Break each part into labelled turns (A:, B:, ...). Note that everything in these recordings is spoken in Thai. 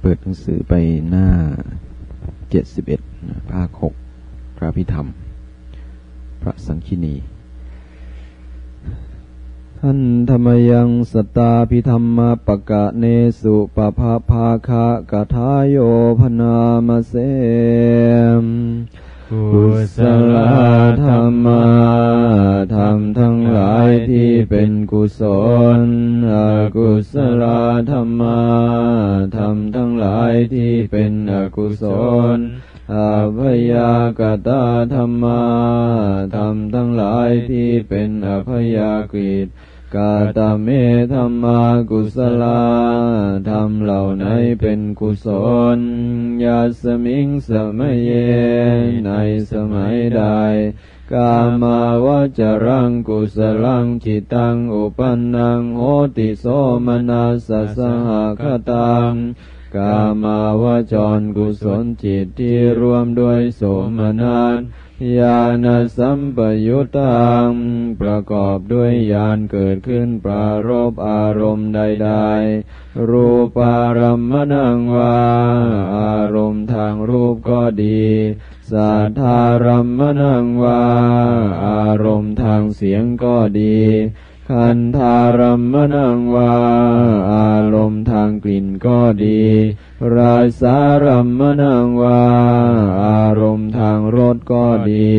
A: เปิดหนังสือไปหน้าเจ็ดสิบเอ็ดภาคหกพระพิธรรม พระสังคีนี ท่านธรรมยังสตาพิธรรมปะกะเนสุปภาภาคะกทาโยพนามเสม กุศลธรรมธรรมทั้งหลายที่เป็นกุศล อกุศลธรรมธรรมทั้งหลายที่เป็นอกุศลอาพยากตาธรรมธรรมทั้งหลายที่เป็นอภยากฤต กาตเมธรรมากุศลาธรรมเหล่าไหนเป็นกุศลยาสมิงสมัยเยในสมัยใดกามาวจรังกุศลังจิตังอุปันนังโหติโสมนาสสหคตังกามาวจรกุศลจิตที่รวมด้วยโสมนาน ญาณสัมปยุตตังประกอบด้วยญาณเกิดขึ้นปรารบอารมณ์ใดๆ รูปารมณังวาอารมณ์ทางรูปก็ดีสัทธารมณังวาอารมณ์ทางเสียงก็ดี คันธารมนังวา อารมณ์ทางกลิ่นก็ดี ราสารมนังวา อารมณ์ทางรสก็ดี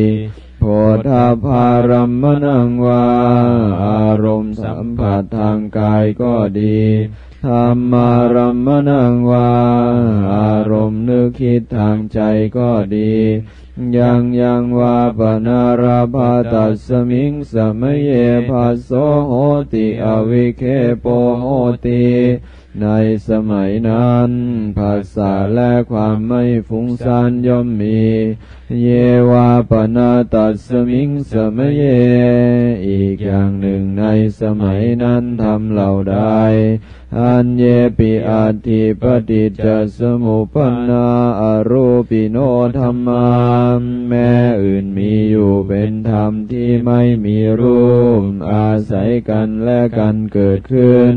A: โพธาภารมนังวา อารมณ์สัมผัสทางกายก็ดี ธรรมารมนังวา อารมณ์นึกคิดทางใจก็ดี ยังยังวาปนาราภาตัสมิงสมัยเยภาโสโหติอวิเคโปโหติในสมัยนั้นภาษาและความไม่ฟุ้งซ่านย่อมมี เยวาปนาตัสมิงสมเย อีกอย่างหนึ่งในสมัยนั้นทำเหล่าใด อันเยปิอาทิปฏิจจสมุปนาอรูปิโนธรรมาแม้อื่นมีอยู่เป็นธรรมที่ไม่มีรูป อาศัยกันและกันเกิดขึ้น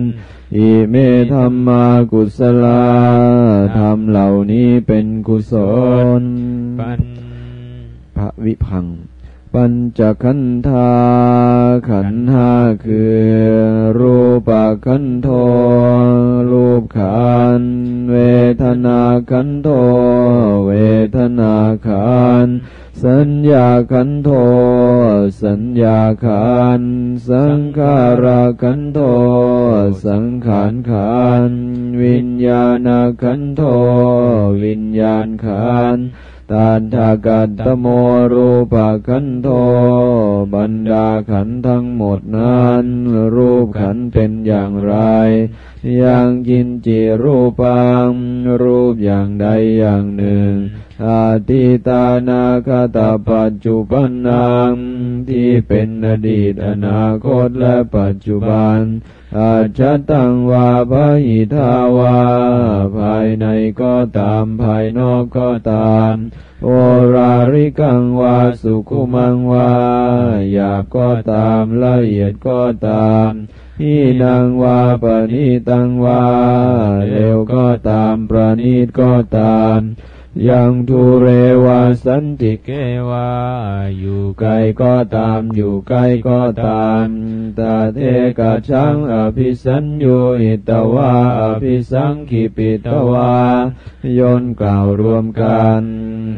A: อิเมธรรมากุศลาธรรมเหล่านี้เป็นกุศลพระวิพัง ปัญจขันธาขันห้าคือ รูปขันโทรูปขันเวทนาขันโทเวทนาขัน สัญญาขันโท สัญญาขัน สังขาราขันโท สังขารขัน วิญญาณขันโท วิญญาณขันตาทากัตโมรูปขันโท บรรดาขันทั้งหมดนั้น รูปขันเป็นอย่างไร อย่างกินจิรูปัง รูปอย่างใดอย่างหนึ่ง อาทิตานาคตาปัจจุบันนามที่เป็นอดีตอนาคตและปัจจุบันอาจตังวาภหิทาวา ภายในก็ตามภายนอกก็ตาม โอราริกังวาสุขุมังวาอยากก็ตามละเอียดก็ตามทีนังวาปณิตังวาเร็วก็ตามประณีตก็ตาม ยังทุเรวาสันติเกวาอยู่ไกลก็ตามอยู่ใกลก็ตามตาเทกะชังอภิสัญญูอิตวาอภิสังขิปิตวายนกล่าวรวมกัน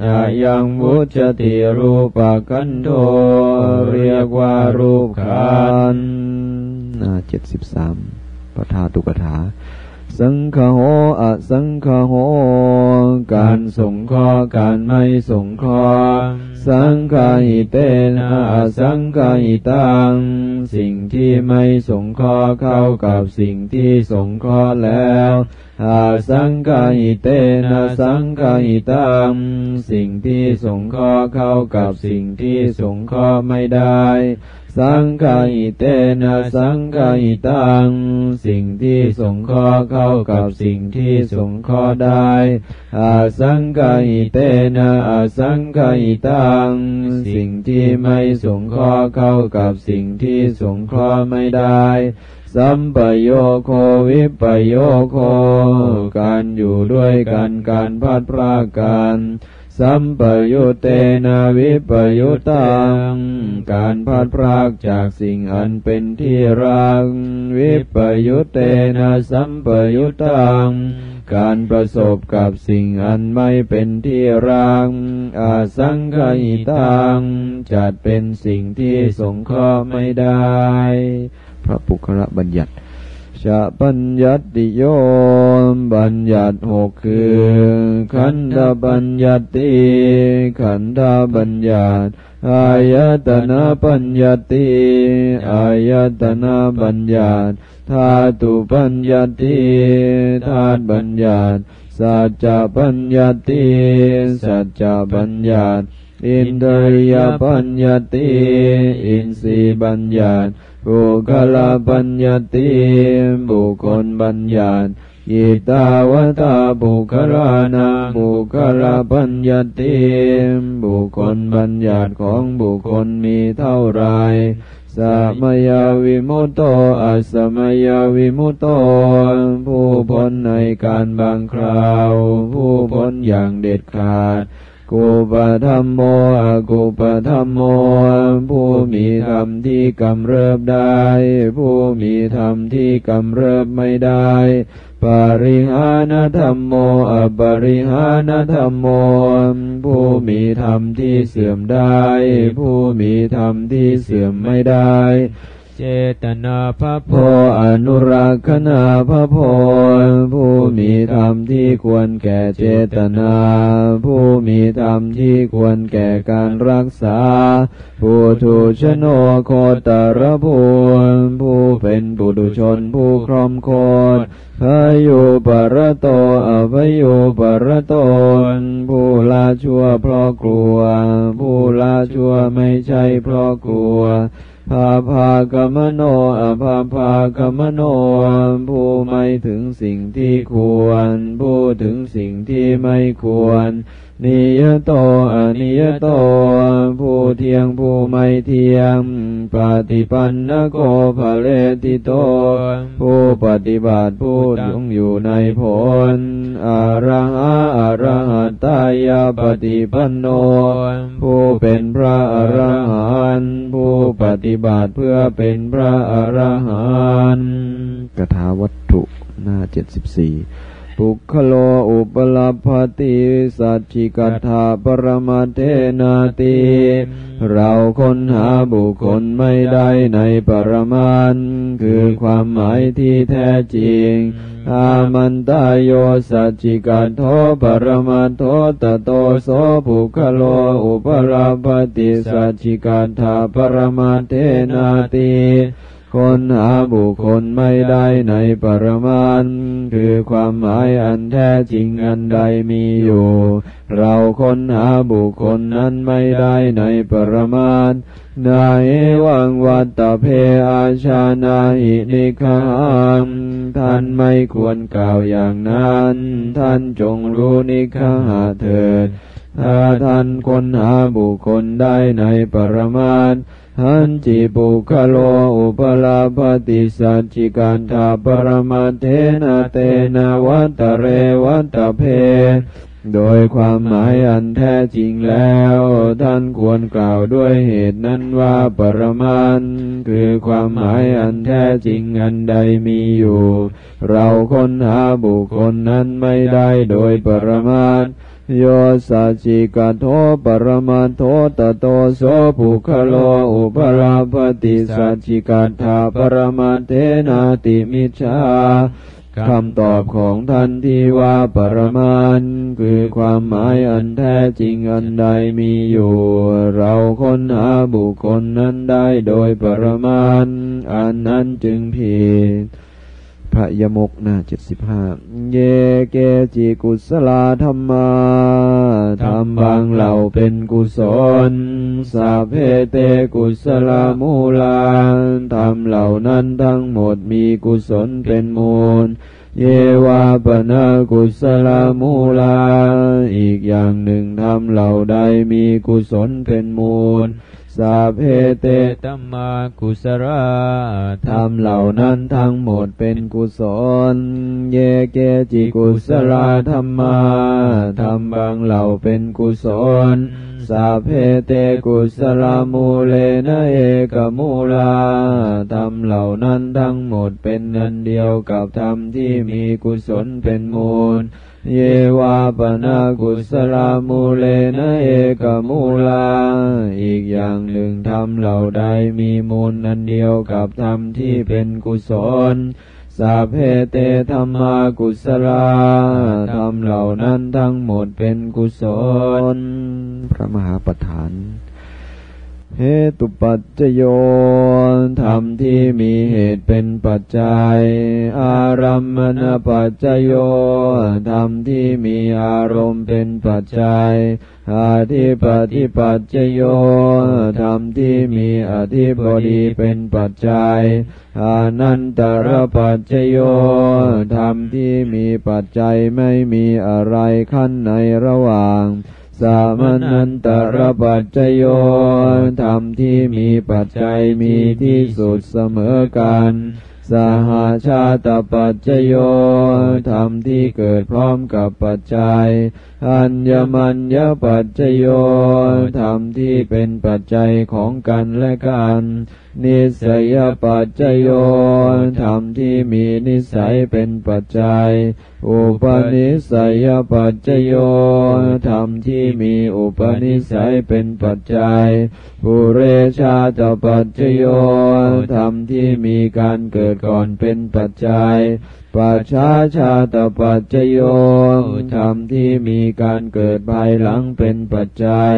A: อายังวุจติรูปกันโทเรียกว่ารูปขันเจ็ดสิบสามปทาตุกถา สังฆโหอสังฆโห การส่งข้อการไม่ส่งข้อสังฆาหิเตนะอสังฆาหิตัง สิ่งที่ไม่ส่งข้อเข้ากับสิ่งที่ส่งข้อแล้วอาสังฆาหิเตนะสังฆาหิตังสิ่งที่ส่งข้อเข้ากับสิ่งที่ส่งข้อไม่ได้ สังฆอิเตนะสังฆอิตัง สิ่งที่สงเคราะห์เข้ากับสิ่งที่สงเคราะห์ได้อาสังฆอิเตนะอาสังฆอิตัง สิ่งที่ไม่สงเคราะห์เข้ากับสิ่งที่สงเคราะห์ไม่ได้สัมปโยโควิปโยโค การอยู่ด้วยกันการพัดพรากกัน สัมปยุเตนาวิปยุตัง การพัดพรากจากสิ่งอันเป็นที่รัก วิปยุเตนะสัมปยุตัง การประสบกับสิ่งอันไม่เป็นที่รัก อาสังขยิตัง จัดเป็นสิ่งที่สงเคราะห์ไม่ได้ พระปุคละบัญญัติ ชะปัญญัติโยมบัญญัติหกคือขันธบัญญัติขันธบัญญัติอายตนะปัญญัติอายตนะบัญญัติธาตุปัญญัติธาตุบัญญัติสัจจะปัญญัติสัจจะบัญญัติอินทรียปัญญัติอินทรีบัญญัติ บุคลาปัญญติบุคคลบัญญัติยิตาวตาบุคลานาบุคลาปัญญติบุคคลบัญญัติของบุคคลมีเท่าไรสมยาวิมุตโตอัสมยาวิมุตโต ผู้พ้นในการบางคราว ผู้พ้นอย่างเด็ดขาด กุปธรรมโมอกุปธรรมโม ผู้มีธรรมที่กำเริบได้ ผู้มีธรรมที่กำเริบไม่ได้ ปริหานธรรมโมอปริหานธรรมโม ผู้มีธรรมที่เสื่อมได้ ผู้มีธรรมที่เสื่อมไม่ได้
B: เจตนาพระโพ
A: อนุรักษณาพระโพผู้มีธรรมที่ควรแก่เจตนา ผู้มีธรรมที่ควรแก่การรักษา ผู้ถูชโนโคตรภูผู้เป็นปุถุชนผู้ครอมโคตพยุปรโตอภยุปรโตผู้ละชั่วเพราะกลัว ผู้ละชั่วไม่ใช่เพราะกลัว ภาภากมโนอภาภากมโนผู้ไม่ถึงสิ่งที่ควร ผู้ถึงสิ่งที่ไม่ควร นิยโตอนิยโต ผู้เทียงผู้ไม่เทียง ปฏิปันนโกภะเลติโต ผู้ปฏิบัติผู้ยงอยู่ในผลอารังอาอรหัตายาปฏิปันโน ผู้เป็นพระอรหันต์ผู้ปฏิบัติเพื่อเป็นพระอรหันต์กถาวัตถุหน้าเจ็ดสิบสี่ ปุคโลอุปลาภติสัจจิกัถาปรมาเทนาติเราค้นหาบุคคลไม่ได้ในปรมานคือความหมายที่แท้จริง อามันตายโยสัจจิกัโทปรมาโทตโตโสภุคโลอุปลาภติสัจจิกัถาปรมาเทนาติ คนหาบุคคลไม่ได้ในปรมาณคือความหมายอันแท้จริงอันใดมีอยู่ เราคนหาบุคคลนั้นไม่ได้ในปรมาณนาเอวังวัตตเพอาชานาหินิคังท่านไม่ควรกล่าวอย่างนั้น ท่านจงรู้นิคหาเถิดถ้าท่านคนหาบุคคลได้ในปรมาณ หันจิปุคโลอุปลาปติสัจจิกันธาปรมาเทนะเตนะวัตเรวัตเพโดยความหมายอันแท้จริงแล้ว ท่านควรกล่าวด้วยเหตุนั้นว่าปรมาณคือความหมายอันแท้จริงอันใดมีอยู่ เราค้นหาบุคคลนั้นไม่ได้โดยปรมาณ โยสัจิกโทปรมาโทตโตโสภุคโลอุปราปติสัจิกาธาปรมาเทนาติมิชาคำตอบของท่านที่ว่าปรมาณคือความหมายอันแท้จริงอันใดมีอยู่ เราค้นหาบุคคลนั้นได้โดยปรมาณอันนั้นจึงผิด พระยมกหน้าเจ็ดสิบห้าเยเกจิกุศลาธรรมาธรรมบางเหล่าเป็นกุศลสาเพเตกุศลามูลาธรรมเหล่านั้นทั้งหมดมีกุศลเป็นมูล เยวาปนากุศลามูลา อีกอย่างหนึ่งทำเหล่าใดมีกุศลเป็นมูล สัพเพเต
B: ตัมมากุศลา
A: ธรรมเหล่านั้นทั้งหมดเป็นกุศล เยเกจิกุศลธรรมาธรรมบางเหล่าเป็นกุศลสัพเพเตกุศลมูเลนะเอกมูลาธรรมเหล่านั้นทั้งหมดเป็นอันเดียวกับธรรมที่มีกุศลเป็นมูล เยวาปนากุศลมูเลนะเอกมูลาอีกอย่างหนึ่งธรรมเหล่าใดมีมูลอันเดียวกับธรรมที่เป็นกุศลสัพเพเตธรรมากุศลาธรรมเหล่านั้นทั้งหมดเป็นกุศล พระมหาประธาน เหตุปัจจโยธรรมที่มีเหตุเป็นปัจจัย อารัมมณปัจจโยธรรมที่มีอารมณ์เป็นปัจจัย อาธิปฏิปัจจโยธรรมที่มีอธิบดีเป็นปัจจัย อานันตรปัจจโยธรรมที่มีปัจจัยไม่มีอะไรขั้นในระหว่าง สามัญนันตรปัจจโยธรรมที่มีปัจจัยมีที่สุดเสมอกันสหาชาตปัจจโยธรรมที่เกิดพร้อมกับปัจจัย อัญญมัญญปัจจโยธรรมที่เป็นปัจจัยของกันและกันนิสัยปัจจโยธรรมที่มีนิสัยเป็นปัจจัย อุปนิสัยปัจจโยธรรมที่มีอุปนิสัยเป็นปัจจัย ปุเรชาตปัจจโยธรรมที่มีการเกิดก่อนเป็นปัจจัยปัจฉาชาตปัจจโยธรรมที่มีการเกิดภายหลังเป็นปัจจัย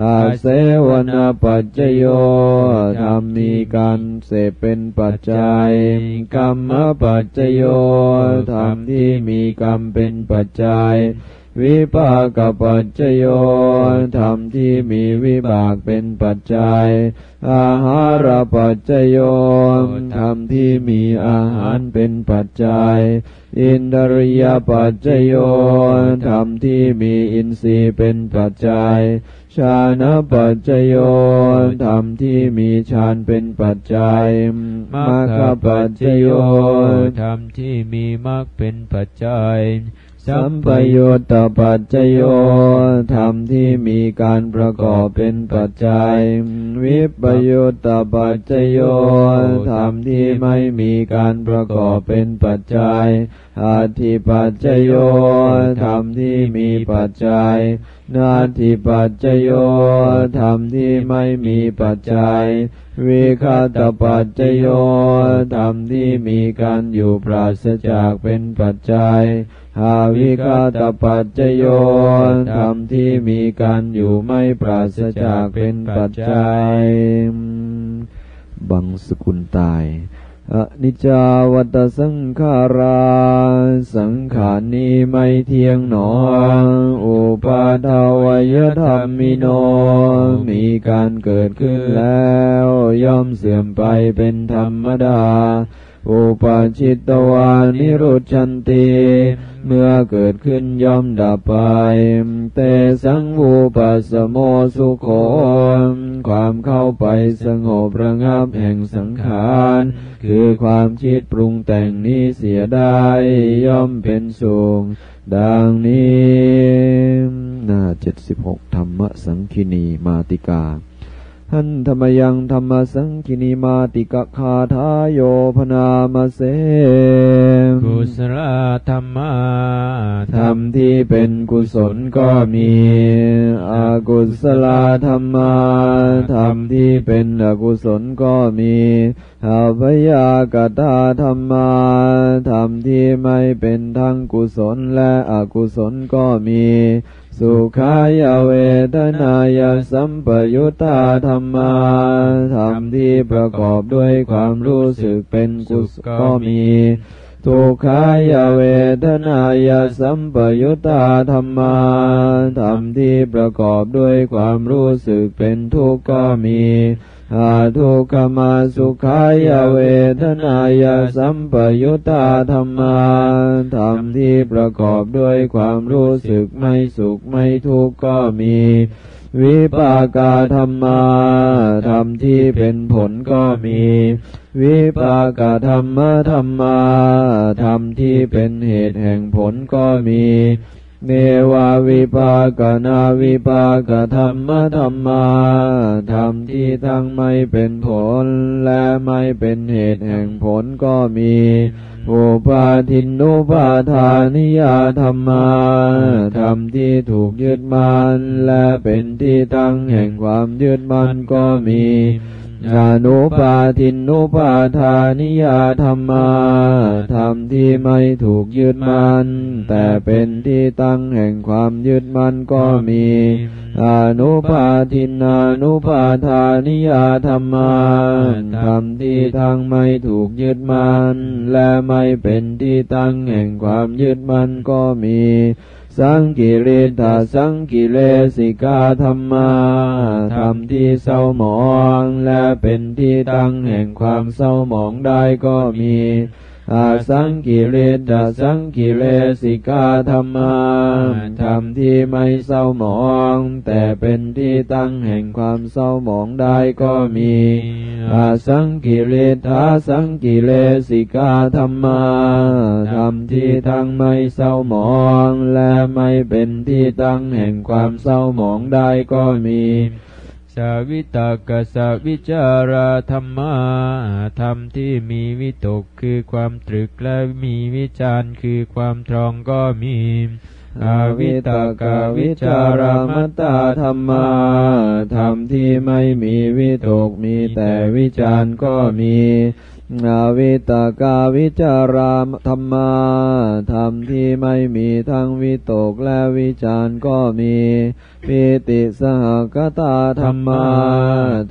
A: อาเสวนาปัจจโยธรรมมีการเสพเป็นปัจจัย กรรมปัจจโยธรรมที่มีกรรมเป็นปัจจัย วิปากปัจจโยธรรมที่มีวิบากเป็นปัจจัย อาหารปัจจโยธรรมที่มีอาหารเป็นปัจจัย อินทริยปัจจโยธรรมที่มีอินทรีย์เป็นปัจจัยชานปัจจโยธรรมที่มีฌานเป็นปัจจัยมรรคปัจจโย
B: ธรรมที่มีมรรคเป็นปัจจัย
A: สัมปยุตตปัจจโยธรรมที่มีการประกอบเป็นปัจจัย วิปยุตตปัจจโยธรรมที่ไม่มีการประกอบเป็นปัจจัยอาทิปัจจโยธรรมที่มีปัจจัย นาทิปัจจโยธรรมที่ไม่มีปัจจัยวิคาตปัจจโยธรรมที่มีการอยู่ปราศจากเป็นปัจจัย หาวิคาตปัจจโยธรรมที่มีการอยู่ไม่ปราศจากเป็นปัจจัย บังสกุลตาย อนิจจาวัตสังขาราสังขารนี้ไม่เที่ยงหนอ อุปาทวยธรรมิโน มีการเกิดขึ้นแล้ว ย่อมเสื่อมไปเป็นธรรมดา อุปาชิตตวานิรุชันติเมื่อเกิดขึ้นย่อมดับไป เตสังวูปัสโมสุโขความเข้าไปสงบระงับแห่งสังขาร คือความคิดปรุงแต่งนี้เสียได้ย่อมเป็นสุขดังนี้ หน้าเจ็ดสิบหกธรรมสังคินีมาติกา หันธรรมยังธรรมสังคินีมาติกะคาทาโยพนามาเส
B: กุศลธรรมะ
A: ธรรมที่เป็นกุศลก็มีอากุศลธรรมาธรรมที่เป็นอกุศลก็มีอาพยากตาธรรมาธรรมที่ไม่เป็นทั้งกุศลและอกุศลก็มี สุขายเวทนายสัมปยุตตาธรรมาธรรมที่ประกอบด้วยความรู้สึกเป็นกุศลก็มี ทุกขายเวทนายสัมปยุตตาธรรมาธรรมที่ประกอบด้วยความรู้สึกเป็นทุกข์ก็มี อาทุกมาสุขายเวทนายสัมปยุตตาธรรมาธรรมที่ประกอบด้วยความรู้สึกไม่สุขไม่ทุกข์ก็มี วิปากาธรรมาธรรมที่เป็นผลก็มี วิปากาธรรมธรรมาธรรมที่เป็นเหตุแห่งผลก็มี เนวาวิปากนาวิปากธรรมธรรมาธรรมที่ทั้งไม่เป็นผล และไม่เป็นเหตุแห่งผลก็มีอุปาทินนุปาทานิยาธรรมาธรรมที่ถูกยึดมั่นและเป็นที่ตั้งแห่งความยึดมั่นก็มี อนุปาทินนุปาทานิยาธรรมาธรรมที่ไม่ถูกยึดมันแต่เป็นที่ตั้งแห่งความยึดมันก็มีอนุปาทินานุปาทานิยาธรรมาธรรมที่ทั้งไม่ถูกยึดมันและไม่เป็นที่ตั้งแห่งความยึดมันก็มี สังกิริตาสังกิเลสิกาธรรมาธรรมที่เศร้าหมอง และเป็นที่ตั้งแห่งความเศร้าหมองได้ก็มี อาสังกิเลสสังกิเลสิกาธรรมาธรรมที่ไม่เศร้าหมอง แต่เป็นที่ตั้งแห่งความเศร้าหมองได้ก็มีอาสังกิเลสาสังกิเลสิกาธรรมาธรรมที่ทั้งไม่เศร้าหมอง และไม่เป็นที่ตั้งแห่งความเศร้าหมองได้ก็มี
B: สวิตากสวิจาราธรรมาธรรมที่มีวิตกคือความตรึกและมีวิจารคือความตรองก็มี
A: อวิตากวิจารามตาธรรมาธรรมที่ไม่มีวิตกมีแต่วิจารก็มี อาวิตากาวิจารามธรรมาธรรมที่ไม่มีทั้งวิตกและวิจารก็มีปิติสหกตาธรรมา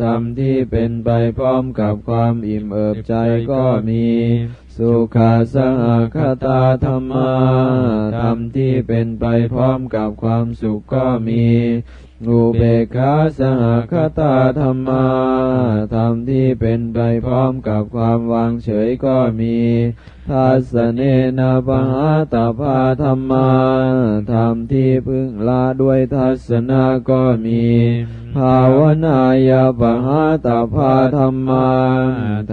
A: ธรรมที่เป็นไปพร้อมกับความอิ่มเอิบใจก็มี สุขาสหคตาธรรมาธรรมที่เป็นไปพร้อมกับความสุขก็มี อุเบกขาสหคตาธรรมาธรรมที่เป็นไปพร้อมกับความวางเฉยก็มีทัสเนนาปหาตาภาธรรมาธรรมที่พึงละด้วยทัศนาก็มี ภาวนายาปหาตาภาธรรมา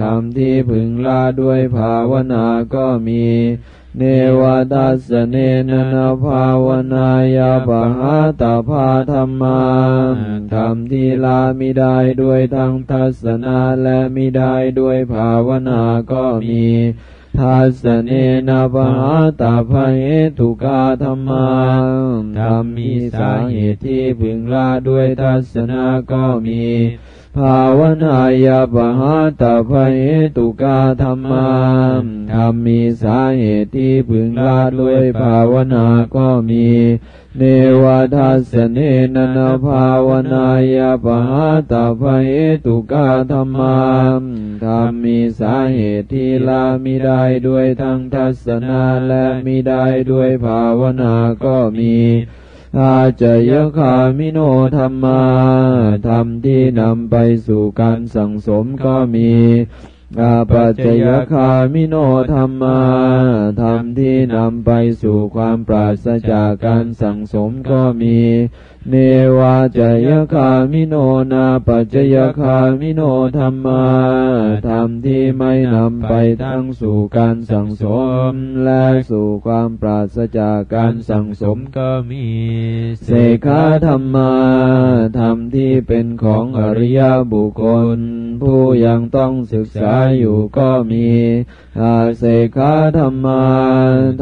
A: ธรรมที่พึงละด้วยภาวนาก็มี เนวตัสเนนนาภาวนายาปหาตาภาธรรมาธรรมที่ลามิได้ด้วยทางทัศนาและมิได้ด้วยภาวนาก็มี ทัสเนนะปหาตาภเหตุกาธรรมาธรรมมีสาเหตุที่พึงละด้วยทัศนะก็มีภาวนายาปหาตาภเหตุกาธรรมาธรรมมีสาเหตุที่พึงละด้วยภาวนาก็มี เนวทัสเนนนาภาวนายาปหาตาภเหตุกาธรรมาธรรมมีสาเหตุที่ละมิได้ด้วยทั้งทัศนาและมิได้ด้วยภาวนาก็มีอาจยคามิโนธรรมาธรรมที่นำไปสู่การสังสมก็มี อาปัจจยคามิโนธรรมาธรรมที่นำไปสู่ความปราศจากการสังสมก็มี เนวาจยคามิโนนาปัจจยคามิโนธรรมาธรรมที่ไม่นำไปทั้งสู่การสังสม และสู่ความปราศจากการสังสมก็มี เสขาธรรมาธรรมที่เป็นของอริยบุคคล ผู้ยังต้องศึกษาอยู่ก็มีอาเสขาธรรมา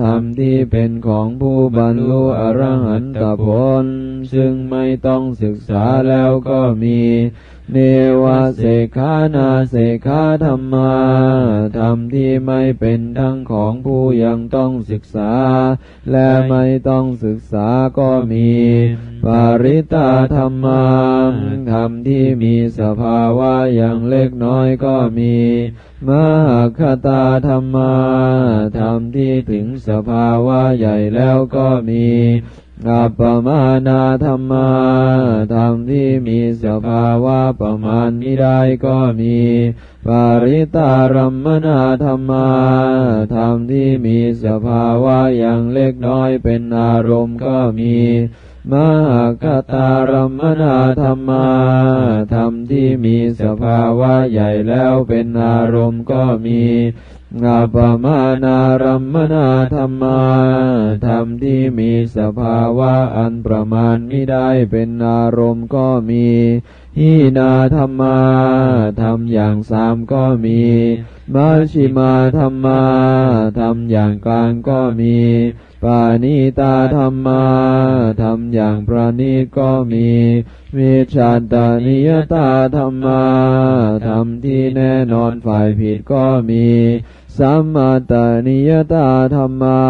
A: ธรรมที่เป็นของผู้บรรลุอรหันตผล ซึ่งไม่ต้องศึกษาแล้วก็มี เนวะเสขานาเสขาธรรมาธรรมที่ไม่เป็นทั้งของผู้ยังต้องศึกษา และไม่ต้องศึกษาก็มี ปาริตาธรรมาธรรมที่มีสภาวะอย่างเล็กน้อยก็มี มหคตาธรรมาธรรมที่ถึงสภาวะใหญ่แล้วก็มี อัปปมานาธรรมาธรรมที่มีสภาวะประมาณไม่ได้ก็มี ปาริตารัมมนาธรรมาธรรมที่มีสภาวะอย่างเล็กน้อยเป็นอารมณ์ก็มีมหากตารัมมนาธรรมาธรรมที่มีสภาวะใหญ่แล้วเป็นอารมณ์ก็มี งาปมานารัมมนาธรรมาธรรมที่มีสภาวะอันประมาณไม่ได้เป็นอารมณ์ก็มีหินาธรรมาธรรมอย่างสามก็มีมาชิมาธรรมาธรรมอย่างกลางก็มีปานิตาธรรมาธรรมอย่างประณีตก็มีวิชาตานิยตาธรรมาธรรมที่แน่นอนฝ่ายผิดก็มีสัมมาตานิยตาธรรมา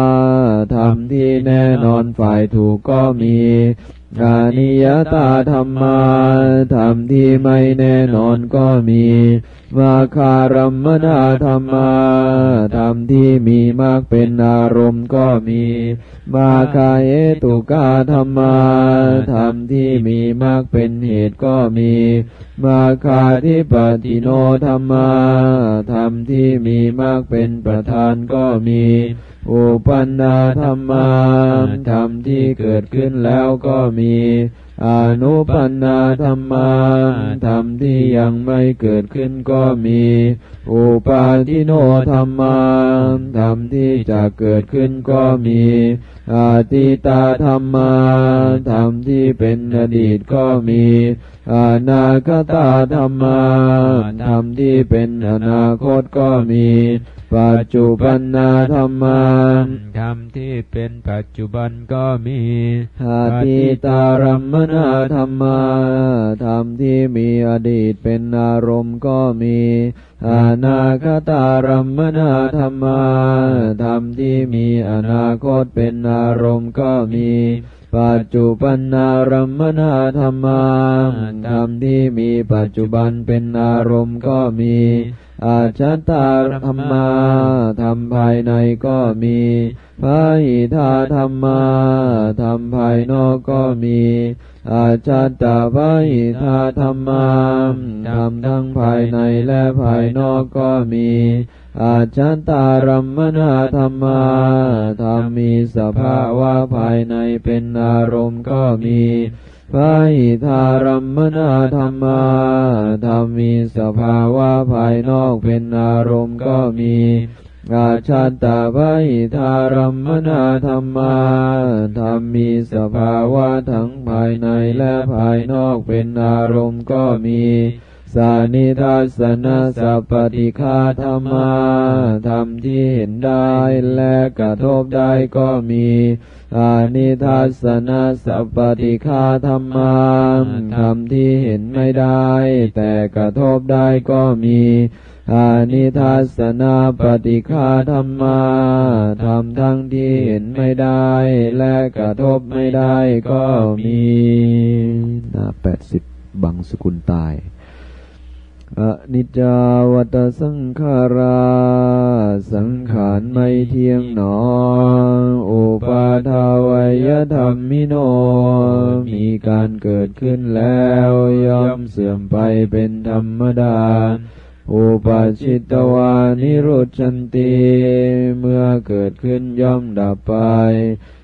A: ธรรมที่แน่นอนฝ่ายถูกก็มีอานิยตาธรรมาธรรมที่ไม่แน่นอนก็มี มาคารัมมนาธรรมาธรรมที่มีมากเป็นอารมณ์ก็มี มาคาเอตุกาธรรมาธรรมที่มีมากเป็นเหตุก็มี มาคาทิปติโนธรรมาธรรมที่มีมากเป็นประธานก็มีอุปันนาธรรมาธรรมที่เกิดขึ้นแล้วก็มี อนุปันนาธรรมาธรรมที่ยังไม่เกิดขึ้นก็มี อุปาทิโนธรรมาธรรมที่จะเกิดขึ้นก็มี อาติตาธรรมาธรรมที่เป็นอดีตก็มีอนาคตาธรรมาธรรมที่เป็นอนาคตก็มีปัจจุบันนาธรรมา
B: ธรรมที่เป็นปัจจุบันก็มี
A: อาติตารัมมนาธรรมาธรรมที่มีอดีตเป็นอารมณ์ก็มี อนาคตารัมมนาธรรมาธรรมที่มีอนาคตเป็นอารมณ์ก็มีปัจจุบันนารัมมนาธรรมาธรรมที่มีปัจจุบันเป็นอารมณ์ก็มี อาชตาธรรมาธรรมภายในก็มีภาหิธาธรรมาธรรมภายนอกก็มี อาจัตตาภาหิธาธรรมาธรรมทั้งภายในและภายนอกก็มี อาจัตตารัมมนาธรรมาธรรมมีสภาวะภายในเป็นอารมณ์ก็มีภาหิธารัมมนาธรรมาธรรมมีสภาวะภายนอกเป็นอารมณ์ก็มี อาชัตตาภหิทารัมมนาธรรมาธรรมมีสภาวะทั้งภายในและภายนอกเป็นอารมณ์ก็มีสานิทัสนาสัพปติคาธรรมาธรรมที่เห็นได้และกระทบได้ก็มีอานิทัสนาสัพปติคาธรรมาธรรมที่เห็นไม่ได้แต่กระทบได้ก็มี อานิทัสนาปฏิฆาธรรมาทำทั้งที่เห็นไม่ได้ และกระทบไม่ได้ก็มีหน้าแปดสิบบังสกุลตายอนิจจาวัตสังขารา สังขารไม่เที่ยงหนอ อุปาทาวยธรรมิโน มีการเกิดขึ้นแล้วย่อมเสื่อมไปเป็นธรรมดา อุปชิตวานิรุชันติเมื่อเกิดขึ้นย่อมดับไป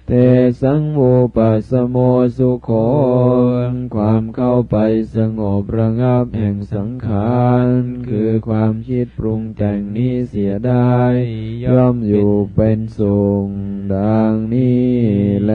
A: เทสังโมปัสโมสุโขความเข้าไปสงบระงับแห่งสังขารคือความคิดปรุงแต่งนี้เสียได้ ย่อมอยู่เป็นสุงดังนี้แล